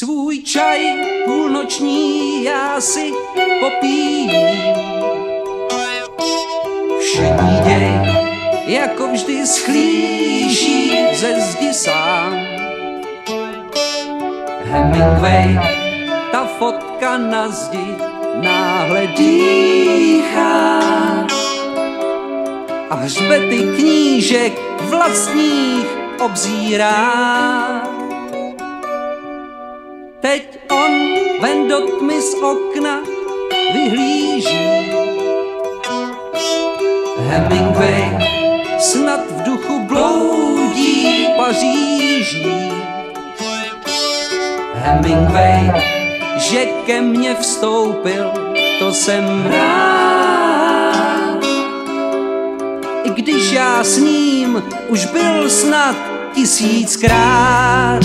Svůj čaj půlnoční já si popíjím. Všední děj jako vždy schlíží ze zdi sám. Hemingway, ta fotka na zdi náhle dýchá. A hřbety knížek vlastních obzírá. Ven do tmy z okna vyhlíží. Hemingway snad v duchu bloudí Paříží. Hemingway, že ke mně vstoupil, to jsem rád. I když já s ním už byl snad tisíckrát.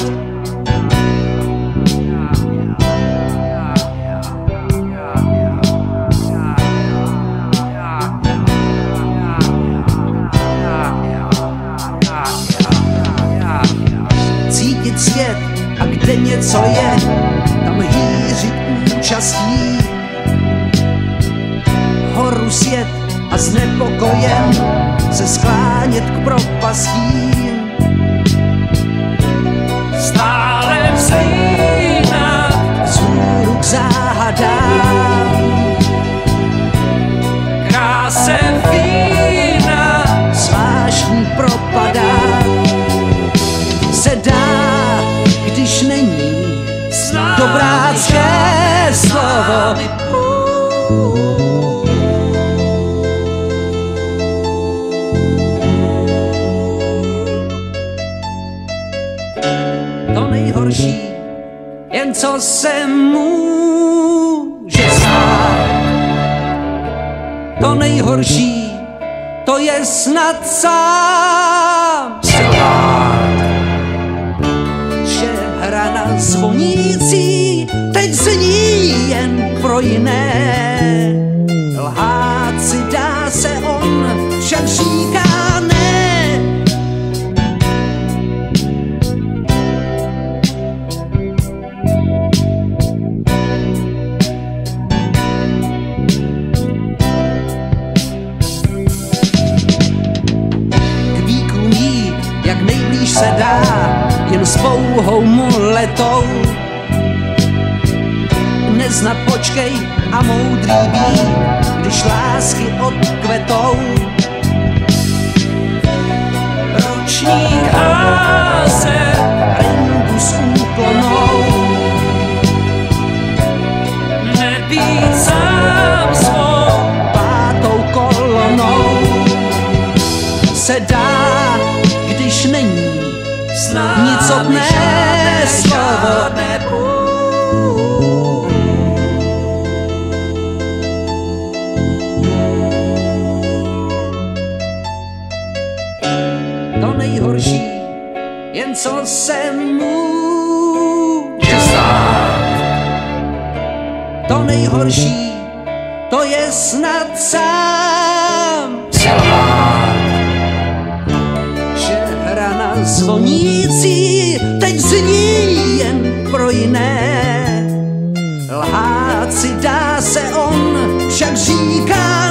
Něco je, tam hýřit účastí. Horu svět a s nepokojem se sklánět k propastím. To nejhorší, jen co se může stát. To nejhorší, to je snad sám selhát že hra na zvonící teď zní jen pro se dá, když není nicotné slovo. To nejhorší, jen co se může stát. To nejhorší, to je snad sám zvonící teď zní jen pro jiné. Lhát si dá se on, však říká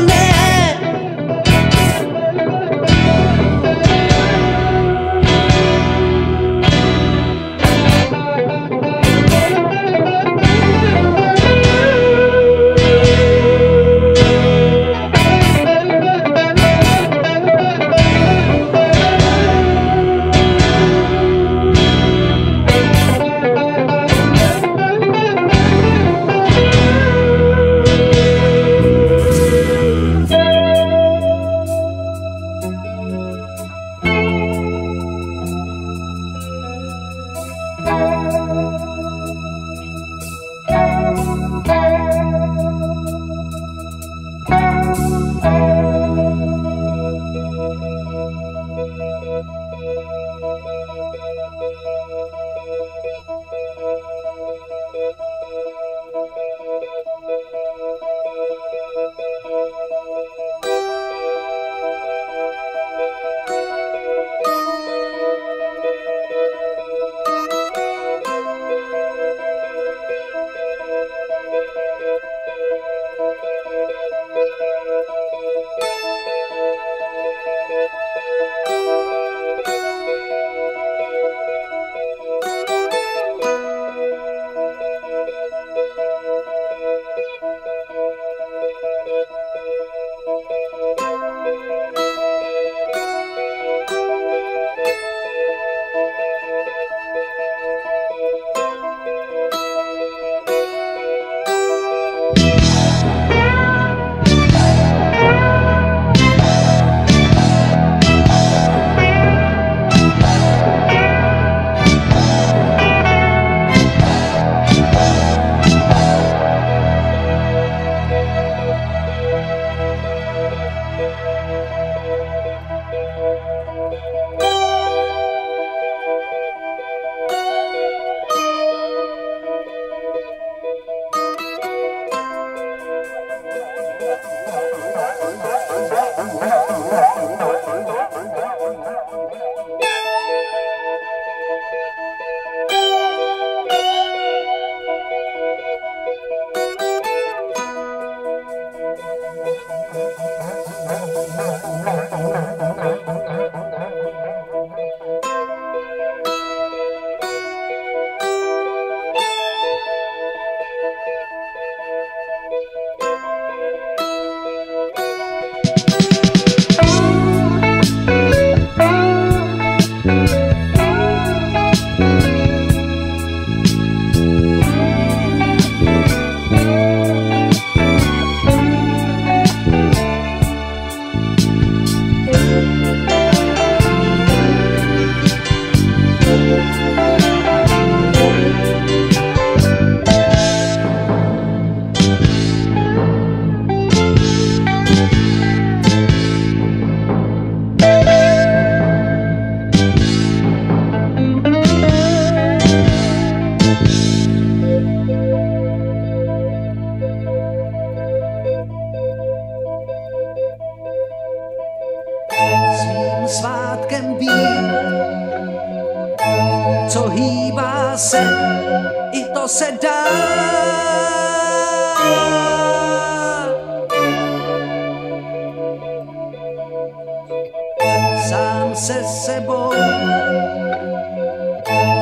Se sebou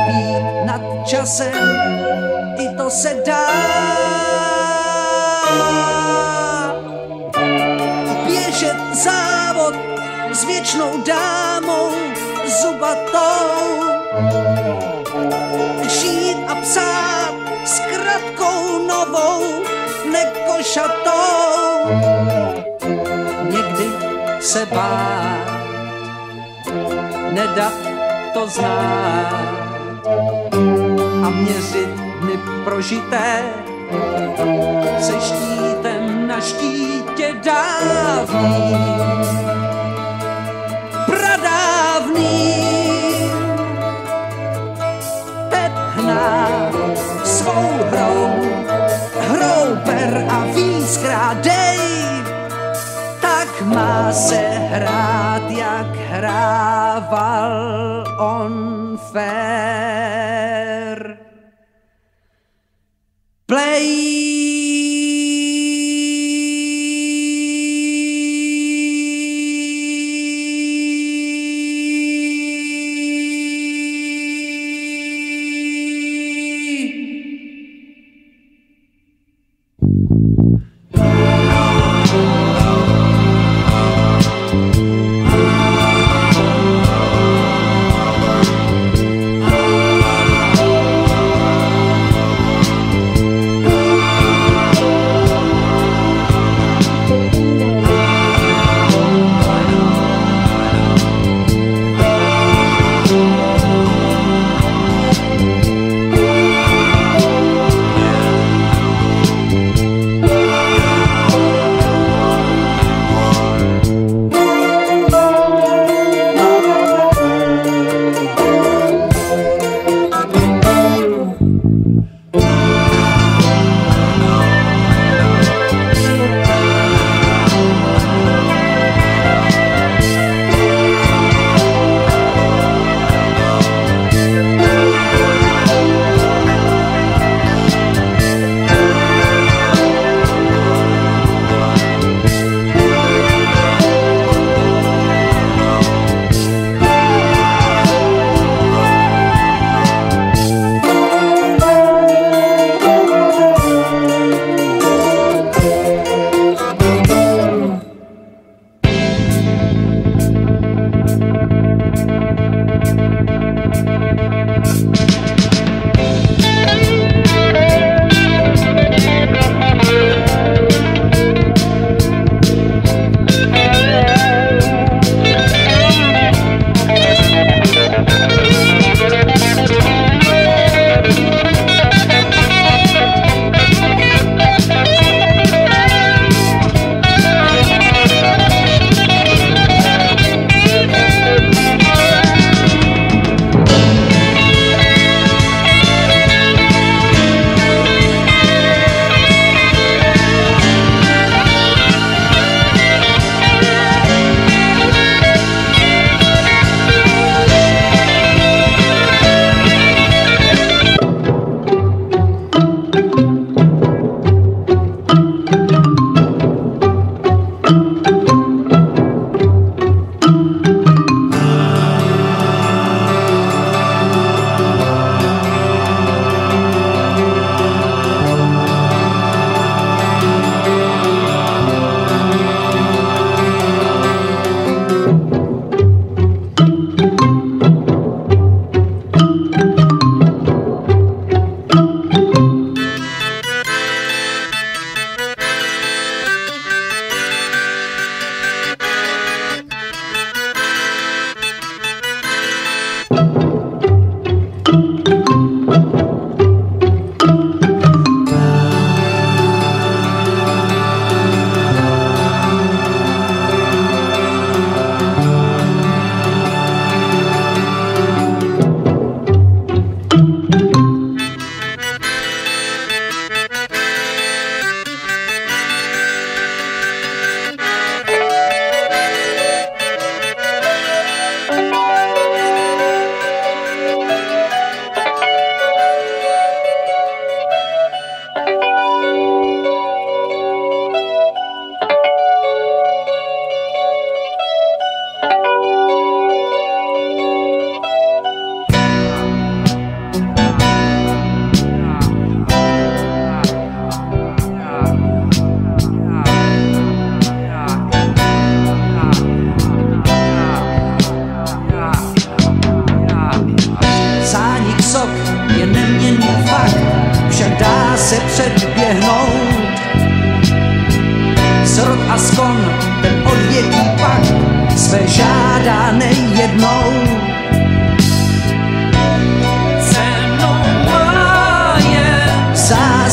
být nad časem, i to se dá. Běžet závod s věčnou dámou zubatou žít a psát s kratkou novou nekošatou. Někdy se bát, nedat to znát a měřit dny prožité se štítem na štítě dávný. Pradávný Pep hná svou hrou, hrou ber a víc dej, tak má se hrát, jak hrával fall on fair. Play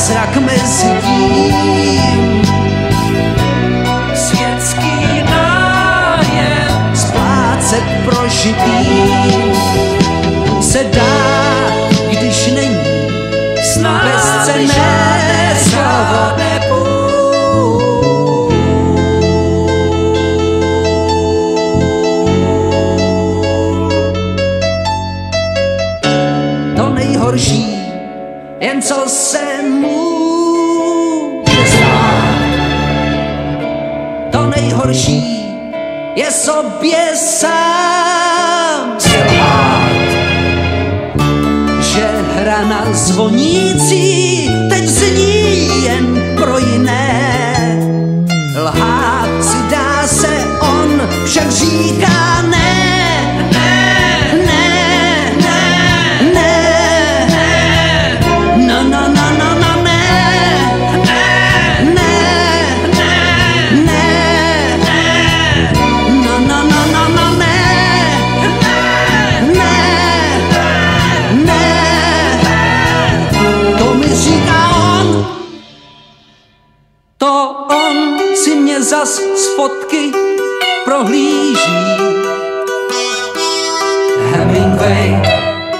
Zázrak mezi tím, světský nájem splácet prožitý jen co se může stát. To nejhorší je sobě sám selhát. Že hra na zvonící teď zní jen pro jiné. Lhát si dá se, on však říká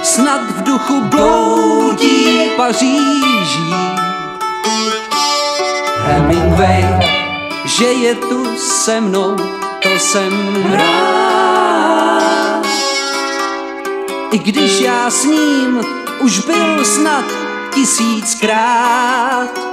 Snad v duchu bloudí Paříží. Hemingway, že je tu se mnou, to jsem rád. I když já s ním už byl snad tisíckrát.